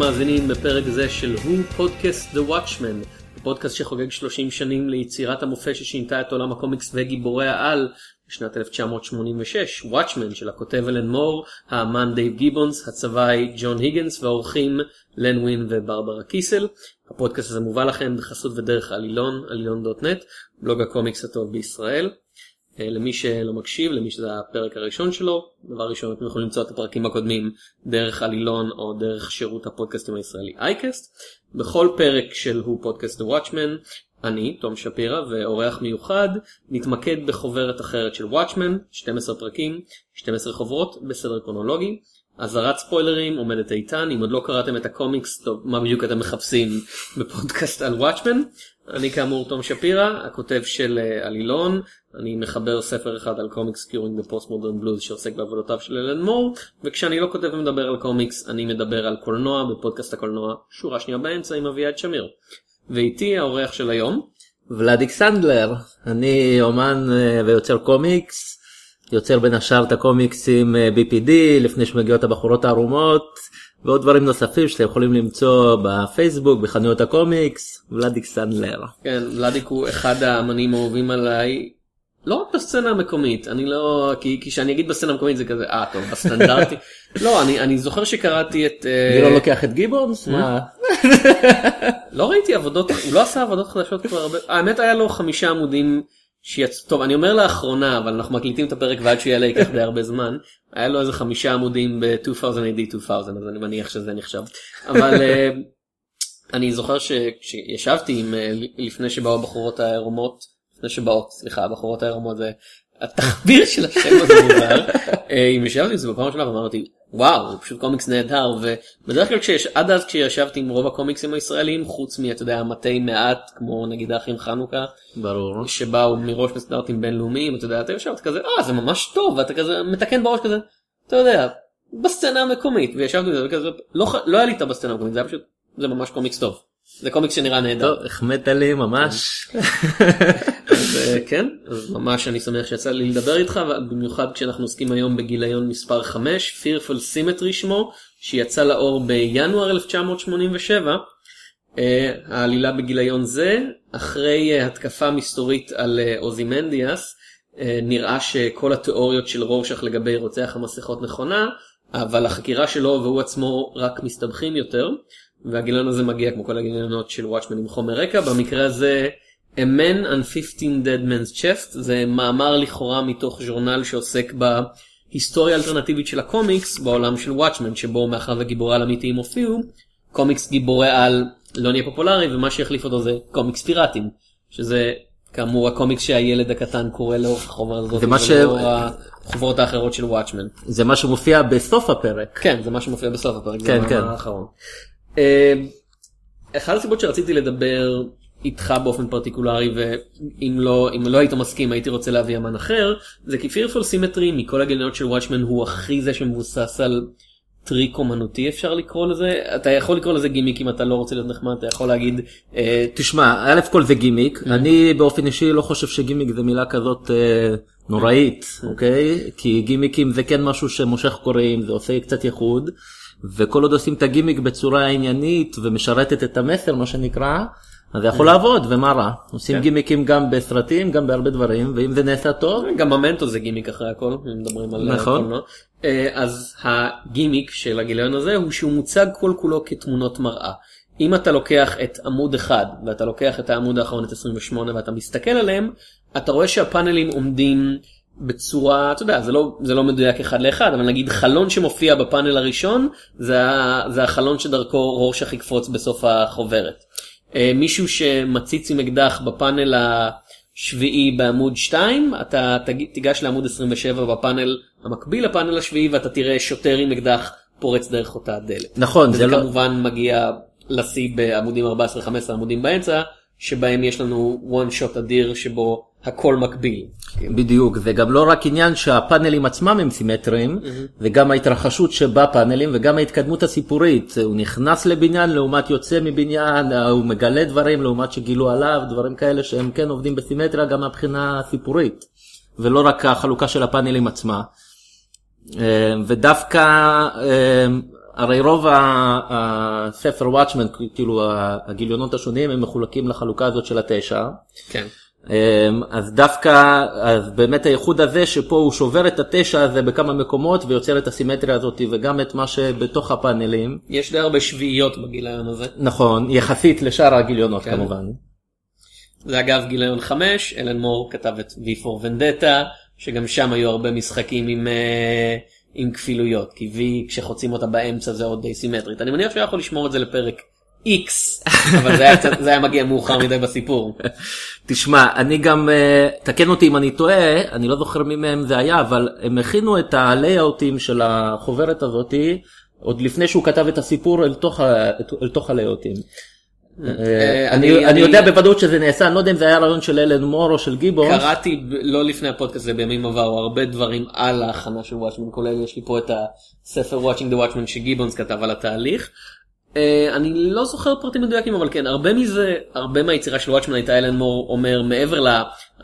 שלום למאזינים בפרק זה של Who Podcasts The Watchmen, הפודקאסט שחוגג 30 שנים ליצירת המופת ששינתה את עולם הקומיקס וגיבורי העל בשנת 1986, Watchmen של הכותב אלן מור, האמן דייב גיבונס, הצבעי ג'ון היגנס והאורחים לן ווין וברברה קיסל. הפודקאסט הזה מובא לכם בחסות ודרך עלילון, עלילון.נט, בלוג הקומיקס הטוב בישראל. אה, למי שלא מקשיב, למי שזה הפרק הראשון שלו, דבר ראשון אתם יכולים למצוא את הפרקים הקודמים דרך עלילון או דרך שירות הפודקאסטים הישראלי iCast. בכל פרק של Who Podcasts The Watchmen, אני, תום שפירא ואורח מיוחד, נתמקד בחוברת אחרת של Watchmen, 12 פרקים, 12 חוברות בסדר קרונולוגי. אזהרת ספוילרים עומדת איתן, אם עוד לא קראתם את הקומיקס, טוב, מה בדיוק אתם מחפשים בפודקאסט על Watchmen. אני כאמור תום שפירא, הכותב של אה, עלילון, אני מחבר ספר אחד על קומיקס Curing the Postmodern Blues שעוסק בעבודותיו של אלן מור, וכשאני לא כותב ומדבר על קומיקס, אני מדבר על קולנוע בפודקאסט הקולנוע, שורה שנייה באמצע עם אביעד שמיר. ואיתי האורח של היום. ולאדיק סנדלר, אני אומן אה, ויוצר קומיקס. יוצר בין השאר את הקומיקסים אה, BPD לפני שמגיעות הבחורות הערומות ועוד דברים נוספים שאתם יכולים למצוא בפייסבוק בחנויות הקומיקס ולדיק סנדלר. כן ולדיק הוא אחד האמנים האהובים עליי. לא רק בסצנה המקומית אני לא כי כשאני אגיד בסצנה המקומית זה כזה אה טוב בסטנדרטי לא אני אני זוכר שקראתי את אה, אני לא לוקח את גיבונס מה לא ראיתי עבודות הוא לא עשה עבודות חדשות כבר הרבה האמת היה לו חמישה עמודים שיצ... טוב אני אומר לאחרונה אבל אנחנו מקליטים את הפרק ועד שהוא יעלה ייקח די הרבה זמן. היה לו איזה חמישה עמודים ב-2000 AD 2000 אז אני מניח שזה נחשב. אבל אה, אני זוכר שישבתי עם אה, לפני שבאו הבחורות העירומות לפני שבאות סליחה הבחורות העירומות זה התחביר של השם הזה מוזר אה, אם ישבתי עם זה בפעם ראשונה ואמרתי וואו הוא פשוט קומיקס נהדר ובדרך כלל כשיש עד אז כשישבתי עם רוב הקומיקסים הישראלים חוץ מאתה יודע מתי מעט כמו נגיד האחים חנוכה ברור שבאו מראש בסטנדרטים בינלאומיים אתה יודע אתה יושב כזה אה זה ממש טוב ואתה כזה מתקן בראש כזה אתה יודע בסצנה המקומית וישבתי עם זה וכזה לא לא היה לי את הבסצנה המקומית זה היה פשוט זה ממש קומיקס טוב. זה קומיקס שנראה נהדר. טוב, החמאת לי ממש. אז, אה, כן, אז ממש אני שמח שיצא לי לדבר איתך, במיוחד כשאנחנו עוסקים היום בגיליון מספר 5, Fearful Symmetry שמו, שיצא לאור בינואר 1987. Uh, העלילה בגיליון זה, אחרי uh, התקפה מסתורית על uh, אוזימנדיאס, uh, נראה שכל התיאוריות של רורשך לגבי רוצח המסכות נכונה, אבל החקירה שלו והוא עצמו רק מסתבכים יותר. והגיליון הזה מגיע כמו כל הגיליונות של וואטשמן עם חומר רקע במקרה הזה A Man on 15 Dead Man's Chest זה מאמר לכאורה מתוך ז'ורנל שעוסק בהיסטוריה אלטרנטיבית של הקומיקס בעולם של וואטשמן שבו מאחר וגיבורי על אמיתיים הופיעו קומיקס גיבורי על לא נהיה פופולרי ומה שיחליף אותו זה קומיקס פיראטים שזה כאמור הקומיקס שהילד הקטן קורא לאורך החומר הזאת ולא ש... החוברות האחרות של Watchmen. זה מה שמופיע בסוף הפרק. כן זה מה שמופיע בסוף הפרק. כן כן. האחרון. אה, אחת הסיבות שרציתי לדבר איתך באופן פרטיקולרי ואם לא אם לא היית מסכים הייתי רוצה להביא אמן אחר זה כי Fearful Symmetry מכל הגיליונות של Watchmen הוא הכי זה שמבוסס על טריק אומנותי אפשר לקרוא לזה. אתה יכול לקרוא לזה גימיק אם אתה לא רוצה להיות נחמד אתה יכול להגיד אה, תשמע א' כל זה גימיק. אני באופן אישי לא חושב שגימיק זה מילה כזאת אה, נוראית אוקיי? כי גימיקים זה כן משהו שמושך קוראים זה עושה קצת ייחוד. וכל עוד עושים את הגימיק בצורה עניינית ומשרתת את המסר מה שנקרא אז זה יכול לעבוד ומה רע עושים כן. גימיקים גם בסרטים גם בהרבה דברים ואם זה נעשה טוב גם המנטו זה גימיק אחרי הכל אם מדברים על נכון קולנוע. אה, אז הגימיק של הגיליון הזה הוא שהוא מוצג כל כולו כתמונות מראה. אם אתה לוקח את עמוד אחד ואתה לוקח את העמוד האחרון את 28 ואתה מסתכל עליהם אתה רואה שהפאנלים עומדים בצורה אתה יודע זה לא זה לא מדויק אחד לאחד אבל נגיד חלון שמופיע בפאנל הראשון זה, זה החלון שדרכו רורשך יקפוץ בסוף החוברת. אה, מישהו שמציץ עם אקדח בפאנל השביעי בעמוד 2 אתה תיגש לעמוד 27 בפאנל המקביל לפאנל השביעי ואתה תראה שוטר עם אקדח פורץ דרך אותה דלת. נכון זה לא- כמובן לא... מגיע לשיא בעמודים 14-15 עמודים באמצע שבהם יש לנו one shot אדיר שבו הכל מקביל. בדיוק וגם לא רק עניין שהפאנלים עצמם הם סימטריים mm-hmm. וגם ההתרחשות שבפאנלים וגם ההתקדמות הסיפורית הוא נכנס לבניין לעומת יוצא מבניין הוא מגלה דברים לעומת שגילו עליו דברים כאלה שהם כן עובדים בסימטריה גם מבחינה סיפורית ולא רק החלוקה של הפאנלים עצמה. אה, ודווקא אה, הרי רוב הספר וואטשמן, כאילו הגיליונות השונים הם מחולקים לחלוקה הזאת של התשע. כן. אמ, אז דווקא, אז באמת הייחוד הזה שפה הוא שובר את התשע הזה בכמה מקומות ויוצר את הסימטריה הזאת וגם את מה שבתוך הפאנלים. יש די הרבה שביעיות בגיליון הזה. נכון, יחסית לשאר הגיליונות כן. כמובן. זה אגב גיליון 5, אלן מור כתב את V4 ונדטה, שגם שם היו הרבה משחקים עם, אה, עם כפילויות, כי V כשחוצים אותה באמצע זה עוד די סימטרית. אני מניח שהוא יכול לשמור את זה לפרק X, אבל זה היה, קצת- זה היה מגיע מאוחר מדי בסיפור. תשמע, אני גם, אה, תקן אותי אם אני טועה, אני לא זוכר מי מהם זה היה, אבל הם הכינו את הלייאוטים של החוברת הזאתי, עוד לפני שהוא כתב את הסיפור אל תוך, ה- אל תוך הלייאוטים. אה, אני- אני אני- יודע בוודאות שזה נעשה, אני לא יודע אם זה היה רעיון של אלן מור או של גיבונס. קראתי לא לפני הפודקאסט הזה בימים עברו הרבה דברים על ההכנה של וואטשמן כולל יש לי פה את הספר Watching the Watchman שגיבונס כתב על התהליך. אה, אני לא זוכר פרטים מדויקים אבל כן הרבה מזה הרבה מהיצירה של וואטשמן הייתה אלן מור אומר מעבר ל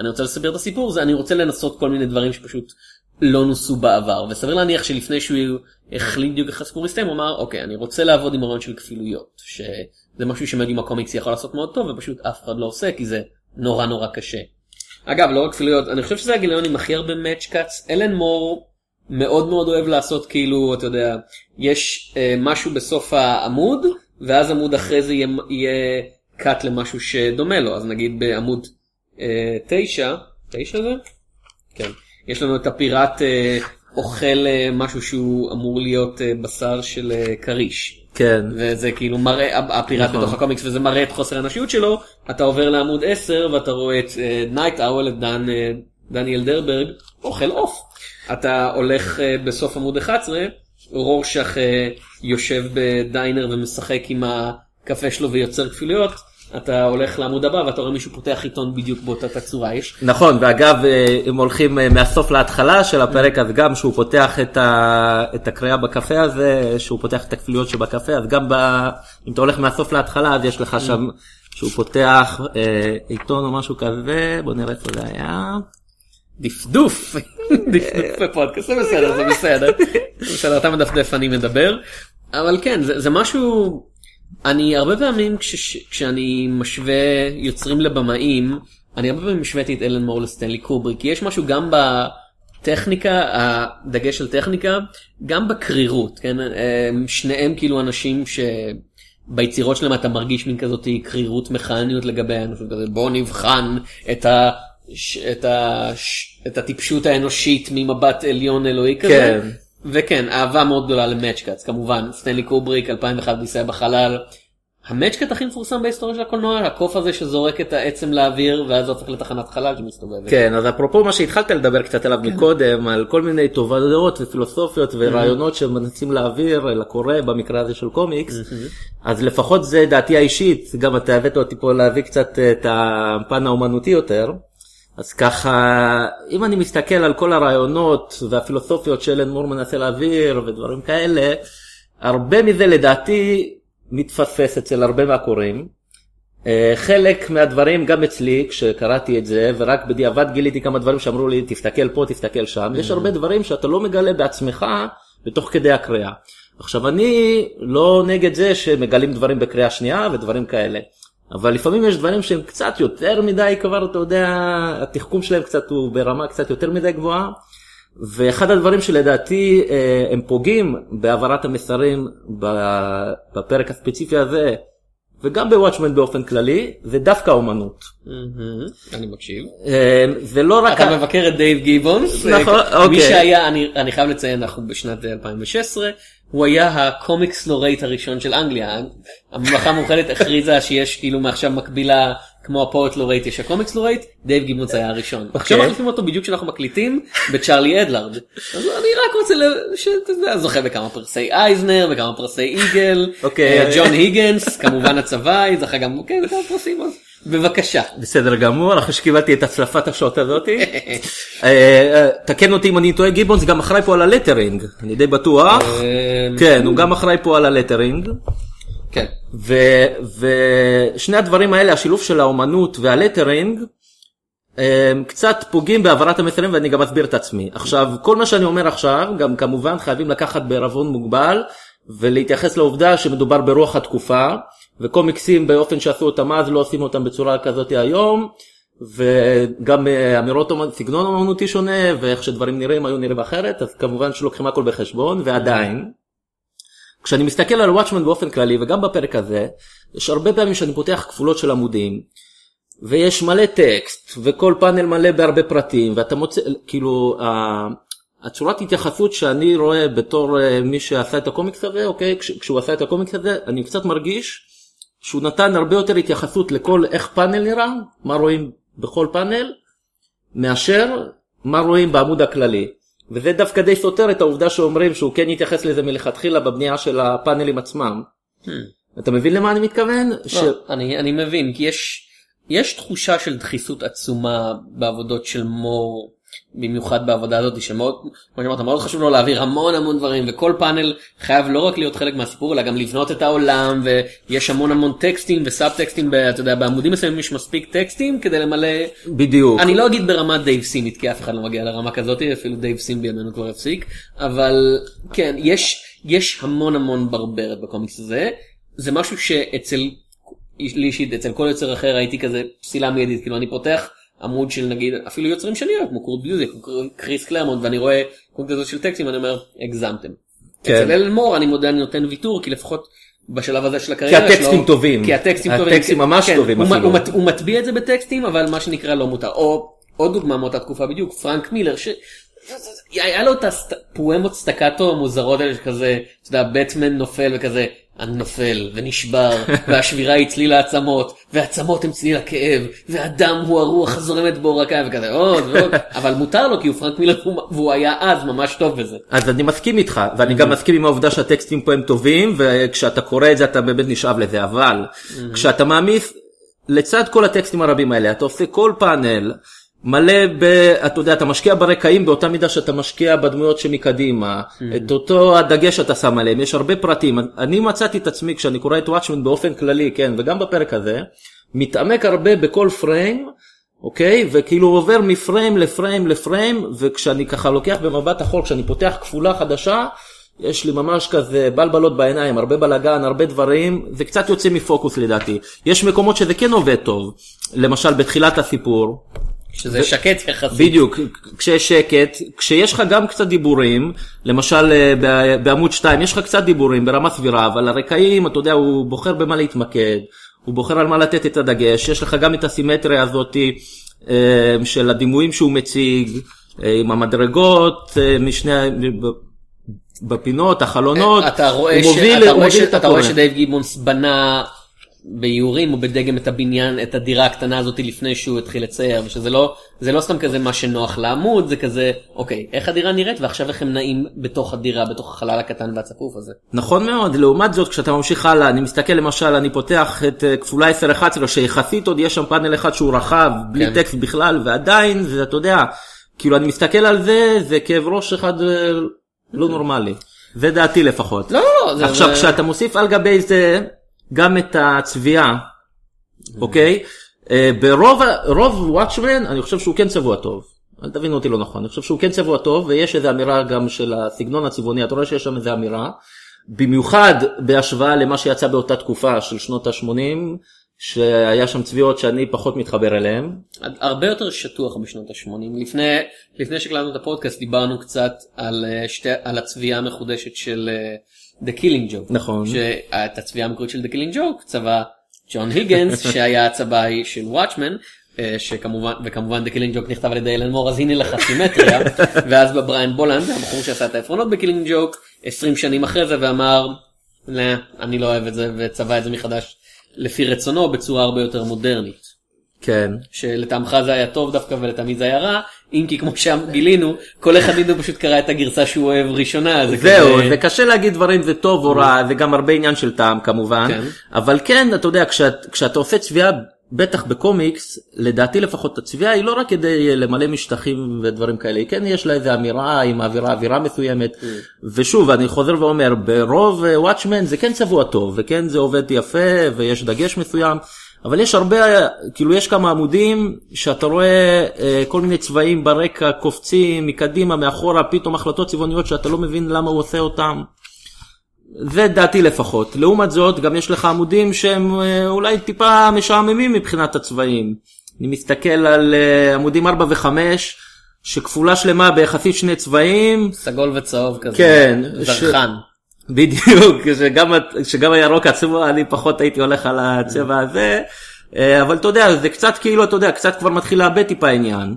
אני רוצה לספר את הסיפור זה אני רוצה לנסות כל מיני דברים שפשוט לא נוסו בעבר וסביר להניח שלפני שהוא החליט בדיוק איך הסיפור יסתיים הוא אמר אוקיי אני רוצה לעבוד עם הרעיון של כפילויות שזה משהו שמדיום הקומיקס יכול לעשות מאוד טוב ופשוט אף אחד לא עושה כי זה נורא נורא קשה. אגב לא רק כפילויות אני חושב שזה הגיליון עם הכי הרבה מאץ' קאץ אלן מור מאוד מאוד אוהב לעשות כאילו אתה יודע יש אה, משהו בסוף העמוד ואז עמוד אחרי זה יהיה, יהיה קאט למשהו שדומה לו אז נגיד בעמוד אה, תשע תשע זה? כן יש לנו את הפיראט אה, אוכל אה, משהו שהוא אמור להיות אה, בשר של אה, כריש. כן. וזה כאילו מראה, הפיראט נכון. בתוך הקומיקס וזה מראה את חוסר האנושיות שלו, אתה עובר לעמוד 10 ואתה רואה את Nite Owl, את דן, אה, דניאל דרברג, אוכל עוף. אתה הולך אה, בסוף עמוד 11, רורשך אה, יושב ב diner ומשחק עם הקפה שלו ויוצר כפילויות, אתה הולך לעמוד הבא ואתה רואה מישהו פותח עיתון בדיוק באותה תצורה. יש נכון, ואגב, אם הולכים אה, מהסוף להתחלה של הפרק, אז גם שהוא פותח את, ה... את הקריאה בקפה הזה, שהוא פותח את הכפילויות שבקפה, אז גם ב... אם אתה הולך מהסוף להתחלה, אז יש לך שם, שהוא פותח אה, עיתון או משהו כזה, בוא נראה איפה זה היה. דפדוף, דפדוף בפודקאסט, זה בסדר, זה בסדר, בסדר, אתה מדפדף אני מדבר, אבל כן, זה, משהו, אני הרבה פעמים כש, כשאני משווה יוצרים לבמאים, אני הרבה פעמים השוויתי את אלן מור לסטנלי קובריק, כי יש משהו גם בטכניקה, הדגש על טכניקה, גם בקרירות, כן, הם שניהם כאילו אנשים שביצירות שלהם אתה מרגיש מין כזאת קרירות מכניות לגבי האנושות, בוא נבחן את ה... ש- את, ה... ש- את הטיפשות האנושית ממבט עליון אלוהי כזה. כן. וכן, אהבה מאוד גדולה למאצ'קאץ, כמובן, סטנלי קובריק, 2001 בישראל בחלל. המאצ'קאט הכי מפורסם בהיסטוריה של הקולנוע, הקוף הזה שזורק את העצם לאוויר ואז הופך לתחנת חלל שמסתובבת. כן, אז אפרופו מה שהתחלת לדבר קצת עליו מקודם, על כל מיני תובנות ופילוסופיות ורעיונות שמנסים להעביר לקורא במקרה הזה של קומיקס, אז לפחות זה דעתי האישית, גם אתה הבאת אותי פה להביא קצת את הפן האומנותי יותר. אז ככה, אם אני מסתכל על כל הרעיונות והפילוסופיות שאלן מור מנסה להעביר ודברים כאלה, הרבה מזה לדעתי מתפספס אצל הרבה מהקוראים. אה, חלק מהדברים גם אצלי כשקראתי את זה ורק בדיעבד גיליתי כמה דברים שאמרו לי תסתכל פה תסתכל שם יש הרבה דברים שאתה לא מגלה בעצמך בתוך כדי הקריאה. עכשיו אני לא נגד זה שמגלים דברים בקריאה שנייה ודברים כאלה. אבל לפעמים יש דברים שהם קצת יותר מדי כבר אתה יודע התחכום שלהם קצת הוא ברמה קצת יותר מדי גבוהה. ואחד הדברים שלדעתי אה, הם פוגעים בהעברת המסרים בפרק הספציפי הזה וגם ב Watchmen באופן כללי זה דווקא אומנות. אני מקשיב. אה, זה לא רק... אתה מבקר את דייב גיבונס, נכון, אה, מי אוקיי. שהיה, אני חייב לציין, אנחנו בשנת 2016, הוא היה ה Comics Laureate הראשון של אנגליה. הממלכה המאוחדת הכריזה שיש כאילו מעכשיו מקבילה כמו ה Poet Laureate יש ה Comics Laureate, דייב גיבונס היה הראשון. עכשיו מחליפים אותו בדיוק כשאנחנו מקליטים בצ'ארלי אדלארד. אז אני רק רוצה שאתה זוכה בכמה פרסי אייזנר וכמה פרסי איגל, אוקיי. אה, ג'ון היגנס, כמובן הצבעי, זכה גם, כן, כמה פרסים, בבקשה. בסדר גמור, אחרי שקיבלתי את הצלפת השעות הזאתי. אה, אה, תקן אותי אם אני טועה, גיבונס גם אחראי פה על ה lettering, אני די בטוח. אה, כן, הוא גם אחראי פה על ה lettering. כן. ושני הדברים האלה, השילוב של האומנות וה lettering, הם קצת פוגעים בהעברת המסרים ואני גם אסביר את עצמי. עכשיו, כל מה שאני אומר עכשיו, גם כמובן חייבים לקחת בערבון מוגבל, ולהתייחס לעובדה שמדובר ברוח התקופה, וקומיקסים באופן שעשו אותם אז לא עושים אותם בצורה כזאת היום, וגם אה, אמירות, סגנון אמנותי שונה, ואיך שדברים נראים היו נראים אחרת, אז כמובן שלוקחים הכל בחשבון, ועדיין, כשאני מסתכל על וואטשמן באופן כללי, וגם בפרק הזה, יש הרבה פעמים שאני פותח כפולות של עמודים, ויש מלא טקסט, וכל פאנל מלא בהרבה פרטים, ואתה מוצא, כאילו, הצורת התייחסות שאני רואה בתור אה, מי שעשה את הקומיקס הזה, אוקיי, כשהוא עשה את הקומיקס הזה, אני קצת מרגיש שהוא נתן הרבה יותר התייחסות לכל איך פאנל נראה, מה רואים בכל פאנל, מאשר מה רואים בעמוד הכללי. וזה דווקא די סותר את העובדה שאומרים שהוא כן יתייחס לזה מלכתחילה בבנייה של הפאנלים עצמם. הממ. אתה מבין למה אני מתכוון? לא, ש... אני, אני מבין, כי יש, יש תחושה של דחיסות עצומה בעבודות של מור במיוחד בעבודה הזאת שמאוד, כמו שאמרת, מאוד חשוב לו להעביר המון המון דברים וכל פאנל חייב לא רק להיות חלק מהסיפור אלא גם לבנות את העולם ויש המון המון טקסטים וסאב טקסטים, אתה יודע, בעמודים מסוימים יש מספיק טקסטים כדי למלא, בדיוק, אני לא אגיד ברמת דייב סים כי אף אחד לא מגיע לרמה כזאת, אפילו דייב סים בימינו כבר הפסיק, אבל כן, יש, יש המון המון ברברת בקומיקס הזה, זה משהו שאצל, לי אישית, אצל כל יוצר אחר הייתי כזה פסילה מיידית, כאילו אני פותח עמוד של נגיד אפילו יוצרים שאני אוהב כמו קורט ביוזיק קריס קלרמונט ואני רואה קורט כזאת של טקסטים אני אומר הגזמתם. כן. אצל אלן מור אני מודה אני נותן ויתור כי לפחות בשלב הזה של הקריירה שלו. כי הטקסטים טובים. כי הטקסטים טובים. הטקסטים ממש כן, טובים הוא, אפילו. הוא, הוא מטביע את זה בטקסטים אבל מה שנקרא לא מותר. או עוד דוגמה מאותה תקופה בדיוק פרנק מילר ש... היה לו את הפואמות סטקטו המוזרות האלה שכזה, אתה יודע, בטמן נופל וכזה, אני נופל ונשבר, והשבירה היא צליל העצמות, והעצמות הם צליל הכאב, והדם הוא הרוח הזורמת בעורקה, וכזה עוד ועוד, אבל מותר לו כי הוא פרנק מילר והוא היה אז ממש טוב בזה. אז אני מסכים איתך, ואני גם מסכים עם העובדה שהטקסטים פה הם טובים, וכשאתה קורא את זה אתה באמת נשאב לזה, אבל כשאתה מעמיס לצד כל הטקסטים הרבים האלה, אתה עושה כל פאנל, מלא ב... אתה יודע, אתה משקיע ברקעים באותה מידה שאתה משקיע בדמויות שמקדימה, mm-hmm. את אותו הדגש שאתה שם עליהם, יש הרבה פרטים. אני מצאתי את עצמי כשאני קורא את וואטשמן באופן כללי, כן, וגם בפרק הזה, מתעמק הרבה בכל פריים, אוקיי? וכאילו עובר מפריים לפריים לפריים, וכשאני ככה לוקח במבט אחור, כשאני פותח כפולה חדשה, יש לי ממש כזה בלבלות בעיניים, הרבה בלאגן, הרבה דברים, זה קצת יוצא מפוקוס לדעתי. יש מקומות שזה כן עובד טוב, למשל בתחילת הסיפור, שזה שקט יחסית. בדיוק, כשיש שקט, כשיש לך גם קצת דיבורים, למשל אה, בעמוד 2 יש לך קצת דיבורים ברמה סבירה, אבל הרקעים, אתה יודע, הוא בוחר במה להתמקד, הוא בוחר על מה לתת את הדגש, יש לך גם את הסימטריה הזאת אה, של הדימויים שהוא מציג, אה, עם המדרגות משני... בפינות, החלונות, אתה רואה, מוביל, אתה רואה, ש... אתה רואה שדייב גיבונס בנה באיורים או בדגם את הבניין, את הדירה הקטנה הזאת לפני שהוא התחיל לצייר, ושזה לא, זה לא סתם כזה מה שנוח לעמוד, זה כזה, אוקיי, איך הדירה נראית ועכשיו איך הם נעים בתוך הדירה, בתוך החלל הקטן והצפוף הזה. נכון מאוד, לעומת זאת כשאתה ממשיך הלאה, אני מסתכל למשל, אני פותח את uh, כפולה 10-11, שיחסית עוד יש שם פאנל אחד שהוא רחב, בלי כן. טקסט בכלל, ועדיין, זה, אתה יודע, כאילו אני מסתכל על זה, זה כאב ראש אחד uh, לא נורמלי. זה דעתי לפחות. לא, לא, לא. עכשיו, זה... כשאתה מוסיף על גבי זה גם את הצביעה, אוקיי? אה, ברוב רוב וואטשמן אני חושב שהוא כן צבוע טוב. אל תבינו אותי לא נכון, אני חושב שהוא כן צבוע טוב ויש איזה אמירה גם של הסגנון הצבעוני, אתה רואה שיש שם איזה אמירה, במיוחד בהשוואה למה שיצא באותה תקופה של שנות ה-80, שהיה שם צביעות שאני פחות מתחבר אליהן. הרבה יותר שטוח בשנות ה-80. לפני, לפני שקלטנו את הפודקאסט דיברנו קצת על, אה, שתי, על הצביעה המחודשת של אה, The Killing Joke. נכון. שאת הצביעה המקורית של The Killing Joke צבע ג'ון היגנס שהיה הצבעי של וואטשמן. אה, שכמובן וכמובן The Killing Joke נכתב על ידי אלן מור אז הנה לך סימטריה ואז בא בריין בולנד הבחור שעשה את העפרונות ב Killing Joke 20 שנים אחרי זה ואמר לא, אני לא אוהב את זה וצבע את זה מחדש לפי רצונו בצורה הרבה יותר מודרנית. כן. שלטעמך זה היה טוב דווקא ולטעמי זה היה רע, אם כי כמו שגילינו, כל אחד מאיתנו פשוט קרא את הגרסה שהוא אוהב ראשונה. זה זהו, כזה... זה קשה להגיד דברים זה טוב או רע, זה גם הרבה עניין של טעם כמובן, כן. אבל כן, אתה יודע, כשאת, כשאתה עושה צביעה, בטח בקומיקס, לדעתי לפחות הצביעה היא לא רק כדי למלא משטחים ודברים כאלה, כן יש לה איזה אמירה, היא מעבירה אווירה מסוימת, mm. ושוב, אני חוזר ואומר, ברוב וואטשמן זה כן צבוע טוב, וכן זה עובד יפה, ויש דגש מסוים. אבל יש הרבה, כאילו יש כמה עמודים שאתה רואה אה, כל מיני צבעים ברקע קופצים מקדימה, מאחורה, פתאום החלטות צבעוניות שאתה לא מבין למה הוא עושה אותם. זה דעתי לפחות. לעומת זאת, גם יש לך עמודים שהם אה, אולי טיפה משעממים מבחינת הצבעים. אני מסתכל על אה, עמודים 4 ו-5, שכפולה שלמה ביחסית שני צבעים. סגול וצהוב כזה. כן. זרחן. ש... בדיוק, שגם, שגם הירוק עצמו, אני פחות הייתי הולך על הצבע הזה. אה, אבל אתה יודע, זה קצת כאילו, אתה יודע, קצת כבר מתחיל לאבד טיפה עניין.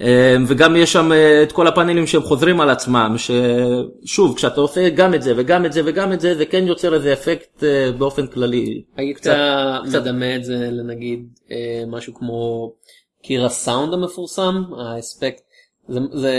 אה, וגם יש שם אה, את כל הפאנלים שהם חוזרים על עצמם, ששוב, כשאתה עושה גם את זה וגם את זה וגם את זה, זה כן יוצר איזה אפקט באופן כללי. היית קצת, מדמה את זה לנגיד משהו כמו קיר הסאונד המפורסם, האספקט, זה, זה,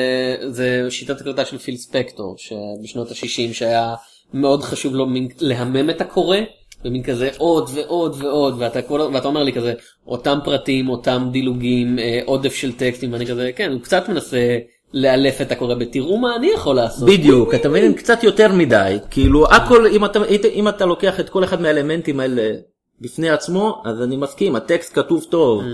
זה שיטת הקלטה של פיל ספקטור, שבשנות ה-60 שהיה מאוד חשוב לו להמם את הקורא. ומין כזה עוד ועוד ועוד ואתה, כל, ואתה אומר לי כזה אותם פרטים אותם דילוגים אה, עודף של טקסטים ואני כזה כן הוא קצת מנסה לאלף את הקורא בתראו מה אני יכול לעשות. בדיוק אתה מבין קצת יותר מדי כאילו הכל אם אתה אם אתה לוקח את כל אחד מהאלמנטים האלה בפני עצמו אז אני מסכים הטקסט כתוב טוב. Mm.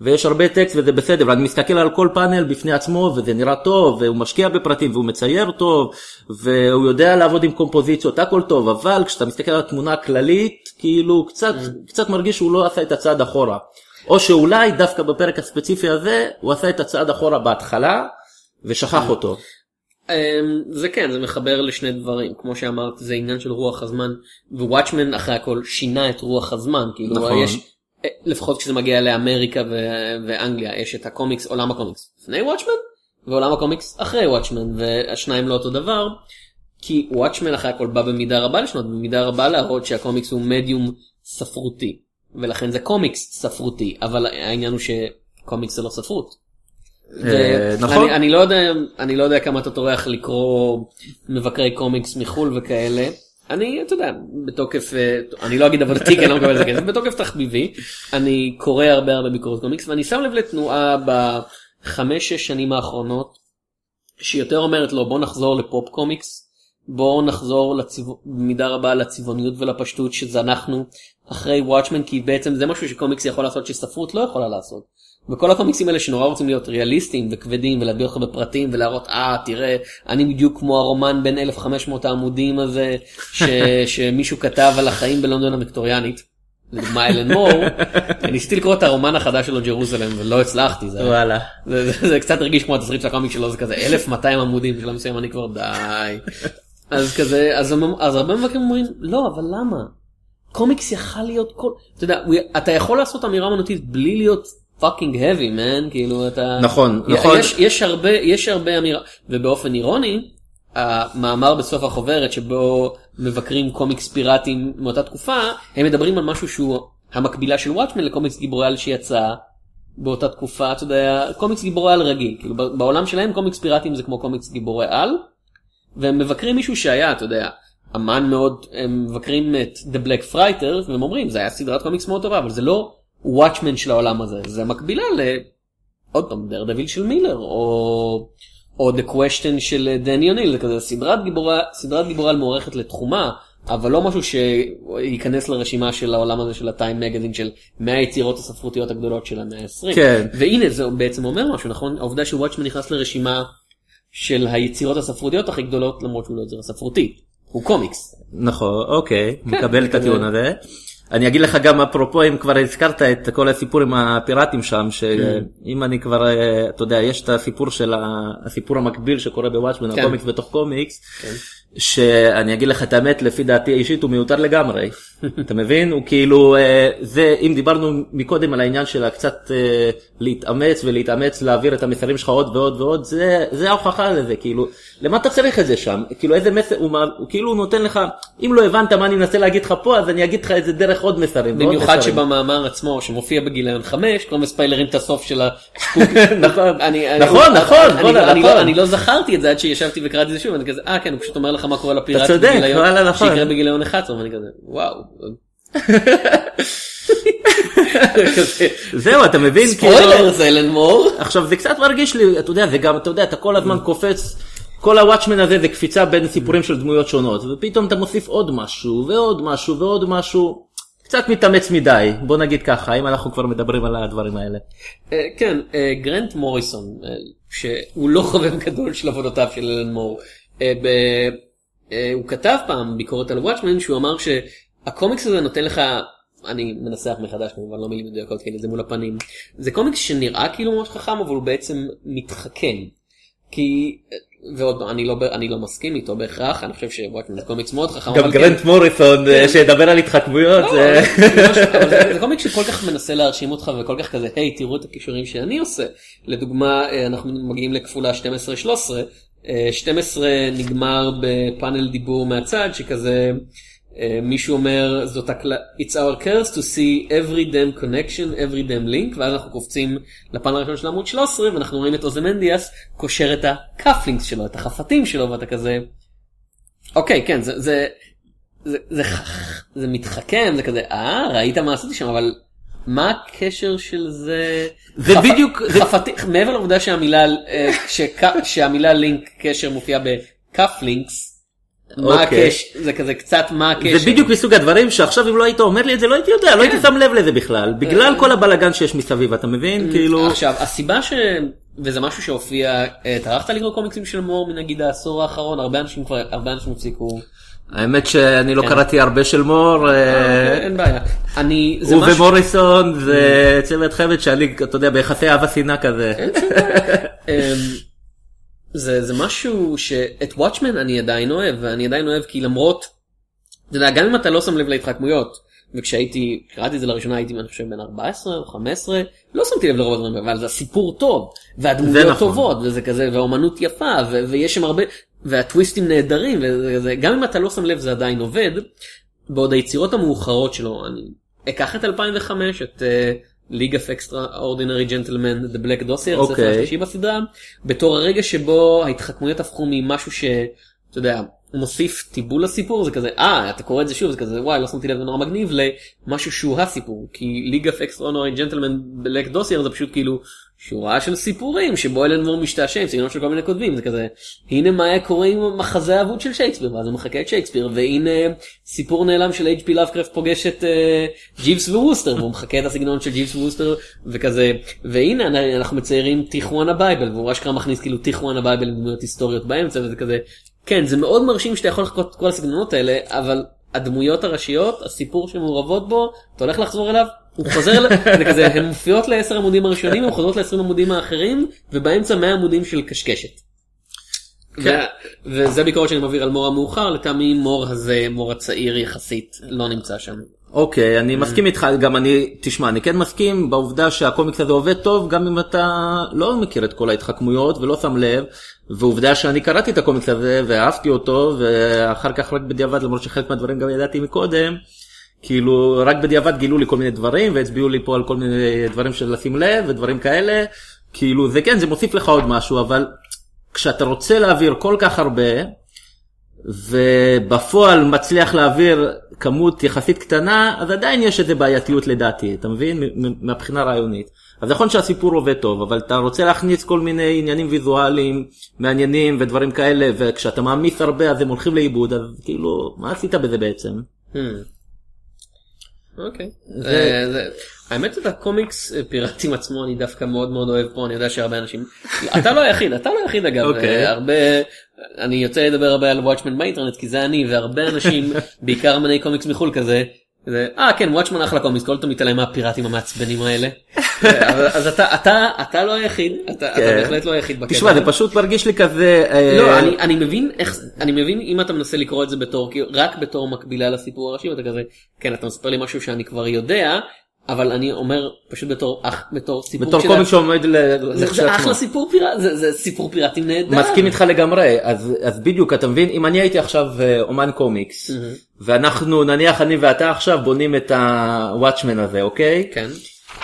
ויש הרבה טקסט וזה בסדר ואני מסתכל על כל פאנל בפני עצמו וזה נראה טוב והוא משקיע בפרטים והוא מצייר טוב והוא יודע לעבוד עם קומפוזיציות הכל טוב אבל כשאתה מסתכל על התמונה הכללית כאילו קצת mm. קצת מרגיש שהוא לא עשה את הצעד אחורה או שאולי דווקא בפרק הספציפי הזה הוא עשה את הצעד אחורה בהתחלה ושכח mm. אותו. אמ, זה כן זה מחבר לשני דברים כמו שאמרת זה עניין של רוח הזמן ווואטשמן אחרי הכל שינה את רוח הזמן כאילו נכון. יש לפחות כשזה מגיע לאמריקה ו- ואנגליה יש את הקומיקס עולם הקומיקס לפני וואטשמן ועולם הקומיקס אחרי וואטשמן והשניים לא אותו דבר כי וואטשמן אחרי הכל בא במידה רבה לשנות במידה רבה להראות שהקומיקס הוא מדיום ספרותי ולכן זה קומיקס ספרותי אבל העניין הוא שקומיקס זה לא ספרות. אה, נכון. אני לא יודע אני לא יודע כמה אתה טורח לקרוא מבקרי קומיקס מחול וכאלה. אני, אתה יודע, בתוקף, אה, אני לא אגיד עבודתי כי אני לא מקבל את זה כסף, בתוקף תחביבי, אני קורא הרבה הרבה ביקורת קומיקס ואני שם לב לתנועה בחמש שש שנים האחרונות, שיותר אומרת לו בוא נחזור לפופ קומיקס, בוא נחזור. במידה רבה לצבעוניות ולפשטות שזנחנו אחרי וואטשמן כי בעצם זה משהו שקומיקס יכול לעשות שספרות לא יכולה לעשות. וכל הקומיקסים האלה שנורא רוצים להיות ריאליסטיים וכבדים ולהביא אותך בפרטים ולהראות אה תראה אני בדיוק כמו הרומן בין 1500 העמודים הזה ש, שמישהו כתב על החיים בלונדון הוויקטוריאנית. לדוגמה אלן מור, ניסיתי לקרוא את הרומן החדש שלו ג'רוזלם ולא הצלחתי, זה, וואלה. זה, זה, זה קצת הרגיש כמו התסריט של הקומיקס שלו, זה כזה 1200 עמודים, בשלב מסוים אני כבר די. אז כזה, אז, אז הרבה מבקרים אומרים, לא, אבל למה? קומיקס יכול להיות כל, אתה יודע, אתה יכול לעשות אמירה אמנותית בלי להיות פאקינג heavy man. כאילו אתה נכון נכון. יש, יש הרבה יש הרבה אמירה ובאופן אירוני המאמר בסוף החוברת שבו מבקרים קומיקס פיראטים מאותה תקופה הם מדברים על משהו שהוא המקבילה של וואטשמן לקומיקס גיבורי על שיצא באותה תקופה. אתה יודע קומיקס גיבורי על רגיל. כאילו בעולם שלהם קומיקס פיראטים זה כמו קומיקס גיבורי על והם מבקרים מישהו שהיה אתה יודע אמן מאוד הם מבקרים את The Black Freighter והם אומרים זה היה סדרת קומיקס מאוד טובה אבל זה לא וואטשמן של העולם הזה זה מקבילה לעוד פעם דרדוויל של מילר או או The Question של דני אוניל זה כזה סדרת גיבורה סדרת גיבורה מוערכת לתחומה אבל לא משהו שייכנס לרשימה של העולם הזה של הטיים מגזין של 100 יצירות הספרותיות הגדולות של המאה ה-20. כן. והנה זה בעצם אומר משהו נכון העובדה שוואטשמן נכנס לרשימה של היצירות הספרותיות הכי גדולות למרות שהוא לא יצירה ספרותית הוא קומיקס. נכון אוקיי כן, מקבל את הטיעון הזה. אני אגיד לך גם אפרופו אם כבר הזכרת את כל הסיפור עם הפיראטים שם שאם אני כבר אה, אתה יודע יש את הסיפור של הסיפור המקביל שקורה בוואטשמן כן. הקומיקס בתוך קומיקס כן. שאני אגיד לך את האמת לפי דעתי האישית הוא מיותר לגמרי. אתה מבין? הוא כאילו אה, זה אם דיברנו מקודם על העניין של קצת אה, להתאמץ ולהתאמץ להעביר את המסרים שלך עוד ועוד ועוד זה זה ההוכחה לזה כאילו למה אתה צריך את זה שם? כאילו איזה מסר הוא, הוא כאילו נותן לך אם לא הבנת מה אני אנסה להגיד לך פה אז אני אגיד לך איזה דרך עוד מסרים במיוחד שבמאמר עצמו שמופיע בגיליון 5 כל מספיילרים את הסוף של הסקופ. נכון. נכון נכון. אני לא זכרתי את זה עד שישבתי וקראתי את זה שוב אני כזה אה כן הוא פשוט אומר לך מה קורה לפיראט נכון. שיקרה בגיליון 11 ואני כזה וואו. זהו אתה מבין ספוילר זה אלן מור עכשיו זה קצת מרגיש לי אתה יודע זה גם אתה יודע אתה כל הזמן קופץ כל הוואטשמן הזה זה קפיצה בין סיפורים של דמויות שונות ופתאום אתה מוסיף עוד משהו ועוד משהו ועוד משהו קצת מתאמץ מדי בוא נגיד ככה אם אנחנו כבר מדברים על הדברים האלה. אה, כן אה, גרנט מוריסון אה, שהוא לא חובב גדול של עבודותיו של אלן מור הוא כתב פעם ביקורת על וואטשמן שהוא אמר שהקומיקס הזה נותן לך אני מנסח מחדש כמובן לא מילים מדויקות כי זה מול הפנים זה קומיקס שנראה כאילו ממש חכם אבל הוא בעצם מתחכם. כי ועוד אני לא אני לא מסכים איתו בהכרח אני חושב שוואטשמן זה קומיקס מאוד חכם. גם גרנט מוריסון כן. שידבר על התחכמויות. לא, זה- זה קומיקס שכל כך מנסה להרשים אותך וכל כך כזה היי תראו את הכישורים שאני עושה לדוגמה אה, אנחנו מגיעים לכפולה 12-13 אה, 12 נגמר בפאנל דיבור מהצד שכזה אה, מישהו אומר זאת הקל... it's our curse to see every damn connection every damn link ואז אנחנו קופצים לפאנל הראשון של עמוד 13 ואנחנו רואים את אוזמנדיאס קושר את הכף-לינקס שלו את החפתים שלו ואתה כזה אוקיי כן זה זה זה, זה, זה מתחכם זה כזה אה ראית מה עשיתי שם אבל מה הקשר של זה? זה בדיוק- מעבר לעובדה שהמילה אה, שהמילה לינק קשר מופיעה בכף לינקס. מה אוקיי. הקשר זה כזה קצת מה הקשר. זה בדיוק מסוג הדברים שעכשיו אם לא היית אומר לי את זה לא הייתי יודע לא הייתי שם לב לזה בכלל. בגלל כל הבלאגן שיש מסביב אתה מבין? כאילו עכשיו הסיבה ש... וזה משהו שהופיע אה, טרחת לקרוא קומיקסים של מור מנגיד העשור האחרון הרבה אנשים כבר הרבה אנשים הפסיקו האמת שאני לא קראתי הרבה של מור אה, אין בעיה אני הוא ומוריסון זה צוות חמד שאני אתה יודע ביחסי אהבה שנאה כזה. אמ, זה זה משהו שאת וואטשמן אני עדיין אוהב ואני עדיין אוהב כי למרות אתה יודע, גם אם אתה לא שם לב להתחכמויות וכשהייתי קראתי את זה לראשונה הייתי אני חושב בן 14 או 15 לא שמתי לב לרוב הדברים אבל זה הסיפור טוב והדמויות נכון. טובות וזה כזה והאומנות יפה ו- ויש שם הרבה והטוויסטים נהדרים וזה גם אם אתה לא שם לב זה עדיין עובד בעוד היצירות המאוחרות שלו אני אקח את 2005 את uh, League of Extraordinary Gentlemen The Black Dossier, הספר אוקיי. השלישי בסדרה, בתור הרגע שבו ההתחכמויות הפכו ממשהו שאתה יודע מוסיף טיבול לסיפור זה כזה אה אתה קורא את זה שוב זה כזה וואי לא שמתי לב זה נורא מגניב למשהו שהוא הסיפור כי League of Extraordinary Gentlemen Black Dossier זה פשוט כאילו שורה של סיפורים שבו אלן מור משתעשע עם סגנון של כל מיני כותבים זה כזה הנה מה היה קורה עם המחזה האבוד של שייקספיר ואז הוא מחקה את שייקספיר והנה סיפור נעלם של H.P. לאבקרפט פוגש את אה, ג'יבס וווסטר והוא מחקה את הסגנון של ג'יבס וווסטר וכזה והנה אנ- אנחנו מציירים Tijuana Bible והוא אשכרה מכניס כאילו Tijuana Bible עם דמויות היסטוריות באמצע וזה כזה כן זה מאוד מרשים שאתה יכול לחקות את כל הסגנונות האלה אבל הדמויות הראשיות הסיפור שמעורבות בו אתה הולך לחזור אליו הוא חוזר זה כזה הן מופיעות לעשר עמודים הראשונים הן חוזרות לעשרים עמודים האחרים ובאמצע 100 עמודים של קשקשת. כן. וזה ביקורת שאני מעביר על מור המאוחר לטעמי מור הזה מור הצעיר יחסית לא נמצא שם. אוקיי אני מסכים איתך גם אני תשמע אני כן מסכים בעובדה שהקומיקס הזה עובד טוב גם אם אתה לא מכיר את כל ההתחכמויות ולא שם לב ועובדה שאני קראתי את הקומיקס הזה ואהבתי אותו ואחר כך רק בדיעבד למרות שחלק מהדברים גם ידעתי מקודם כאילו רק בדיעבד גילו לי כל מיני דברים והצביעו לי פה על כל מיני דברים של לשים לב ודברים כאלה כאילו זה כן זה מוסיף לך עוד משהו אבל כשאתה רוצה להעביר כל כך הרבה ובפועל מצליח להעביר כמות יחסית קטנה אז עדיין יש איזה בעייתיות לדעתי אתה מבין מהבחינה רעיונית. אז נכון שהסיפור עובד טוב אבל אתה רוצה להכניס כל מיני עניינים ויזואליים מעניינים ודברים כאלה וכשאתה מעמיס הרבה אז הם הולכים לאיבוד אז כאילו מה עשית בזה בעצם. Hmm. אוקיי. זה- האמת את הקומיקס אה, פיראטים עצמו אני דווקא מאוד מאוד אוהב פה אני יודע שהרבה אנשים אתה לא היחיד אתה לא היחיד אגב אוקיי. אה, הרבה אני יוצא לדבר הרבה על וואטשמן באינטרנט כי זה אני והרבה אנשים בעיקר אמני קומיקס מחול כזה. אה כן וואטשמן אחלה קומיקס כל אתה מתעלם מהפיראטים המעצבנים האלה. אבל- אז אתה אתה אתה לא היחיד אתה אתה כן. בהחלט לא היחיד בקטע. תשמע זה פשוט מרגיש לי כזה אה, לא, אני, אני מבין איך, אני מבין אם אתה מנסה לקרוא את זה בתור, רק בתור מקבילה לסיפור הראשי, ואתה כזה, כן, אתה מספר לי משהו שאני כבר יודע, אבל אני אומר פשוט בתור, אח, בתור סיפור בתור של- קומיקס שעומד זה. אחלה סיפור פיראט, זה, זה סיפור פיראטים נהדר. מסכים איתך לגמרי אז אז בדיוק אתה מבין אם אני הייתי עכשיו אה, אומן קומיקס ואנחנו נניח אני ואתה עכשיו בונים את הוואטשמן הזה אוקיי כן.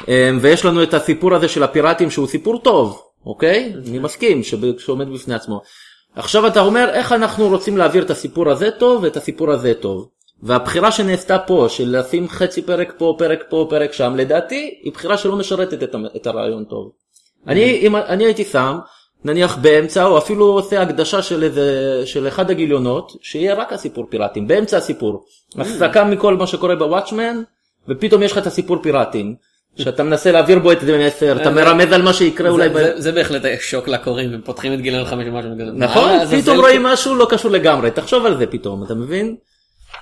אמ, ויש לנו את הסיפור הזה של הפיראטים שהוא סיפור טוב אוקיי אני מסכים שעומד בפני עצמו. עכשיו אתה אומר איך אנחנו רוצים להעביר את הסיפור הזה טוב ואת הסיפור הזה טוב. והבחירה שנעשתה פה של לשים חצי פרק פה פרק פה פרק שם לדעתי היא בחירה שלא משרתת את, את הרעיון טוב. אני אם אני הייתי שם נניח באמצע או אפילו עושה הקדשה של איזה של אחד הגיליונות שיהיה רק הסיפור פיראטים באמצע הסיפור הפסקה מכל מה שקורה בוואטשמן ופתאום יש לך את הסיפור פיראטים שאתה מנסה להעביר בו את זה מסר, אתה זה- מרמז על מה שיקרה אולי. זה- בהחלט שוק לקוראים, הם פותחים את גיליון חמש ומשהו. נכון? לעזאזל פתאום רואים משהו לא קשור לגמרי, תחשוב על זה פתאום, אתה מבין?